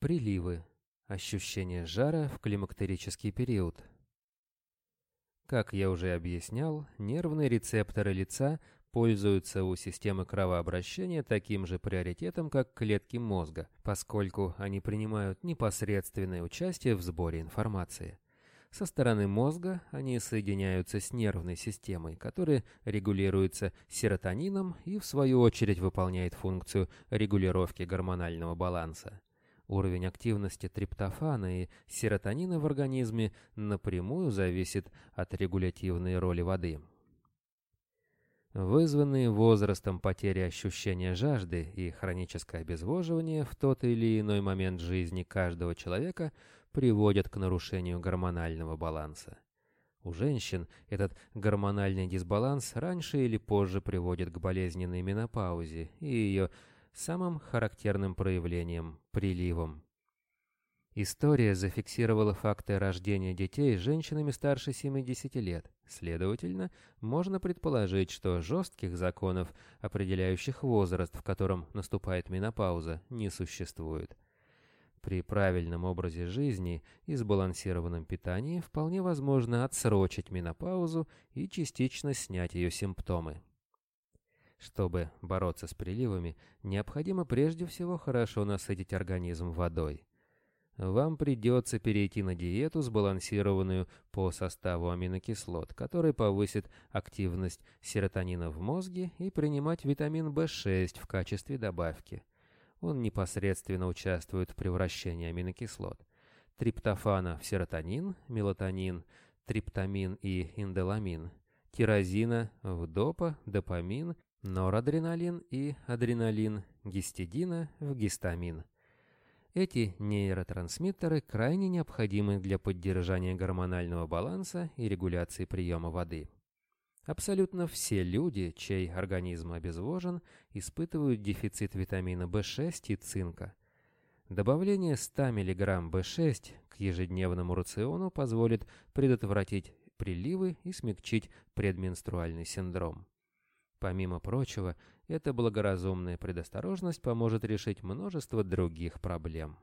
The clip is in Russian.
Приливы. Ощущение жара в климактерический период. Как я уже объяснял, нервные рецепторы лица пользуются у системы кровообращения таким же приоритетом, как клетки мозга, поскольку они принимают непосредственное участие в сборе информации. Со стороны мозга они соединяются с нервной системой, которая регулируется серотонином и в свою очередь выполняет функцию регулировки гормонального баланса. Уровень активности триптофана и серотонина в организме напрямую зависит от регулятивной роли воды. Вызванные возрастом потери ощущения жажды и хроническое обезвоживание в тот или иной момент жизни каждого человека приводят к нарушению гормонального баланса. У женщин этот гормональный дисбаланс раньше или позже приводит к болезненной менопаузе и ее самым характерным проявлением – приливом. История зафиксировала факты рождения детей женщинами старше 70 лет. Следовательно, можно предположить, что жестких законов, определяющих возраст, в котором наступает менопауза, не существует. При правильном образе жизни и сбалансированном питании вполне возможно отсрочить менопаузу и частично снять ее симптомы. Чтобы бороться с приливами, необходимо прежде всего хорошо насытить организм водой вам придется перейти на диету, сбалансированную по составу аминокислот, который повысит активность серотонина в мозге и принимать витамин В6 в качестве добавки. Он непосредственно участвует в превращении аминокислот. Триптофана в серотонин, мелатонин, триптамин и индоламин, тирозина в допа, допамин, норадреналин и адреналин, гистидина в гистамин. Эти нейротрансмиттеры крайне необходимы для поддержания гормонального баланса и регуляции приема воды. Абсолютно все люди, чей организм обезвожен, испытывают дефицит витамина В6 и цинка. Добавление 100 мг В6 к ежедневному рациону позволит предотвратить приливы и смягчить предменструальный синдром. Помимо прочего, эта благоразумная предосторожность поможет решить множество других проблем.